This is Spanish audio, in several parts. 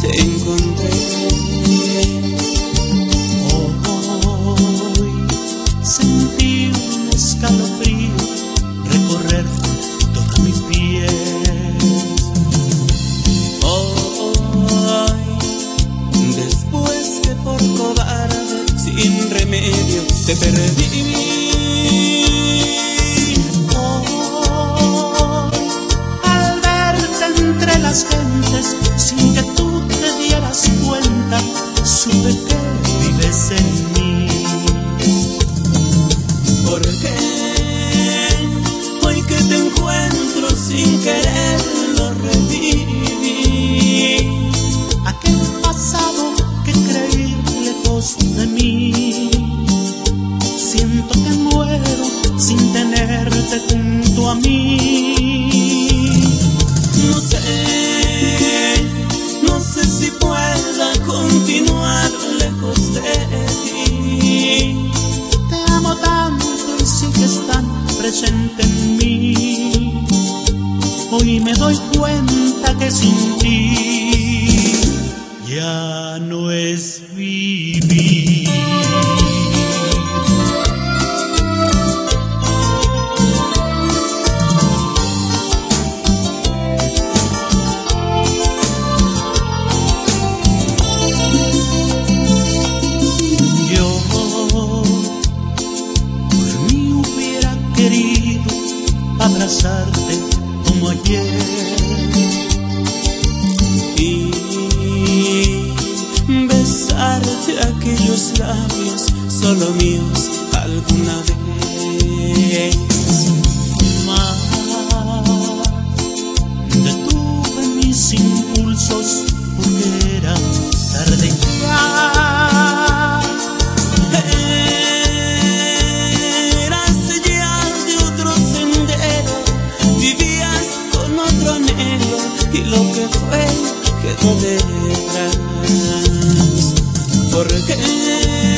te encontré. Hoy sentí un escalofrío recorrer toda mi piel. Hoy, después que por cobarde sin remedio te perdí. las sin que tú te dieras cuenta, supe que vives en mí. ¿Por qué? Hoy que te encuentro sin quererlo reviví. Aquel pasado que creí lejos de mí. Siento que muero sin tenerte junto a mí. Hoy me doy cuenta que sin ti ya no es vivir. Abrazarte como ayer. Y besarte aquellos labios solo míos alguna vez. Quedó detrás. ¿Por qué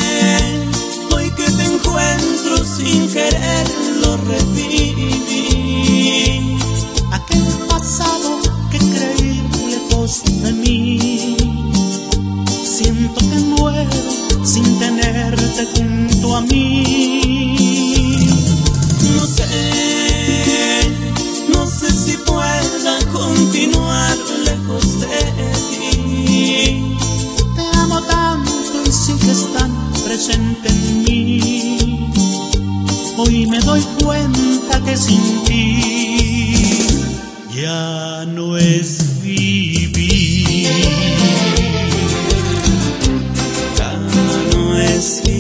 Hoy me doy cuenta que sin ti ya no es vivir. Ya no es vivir.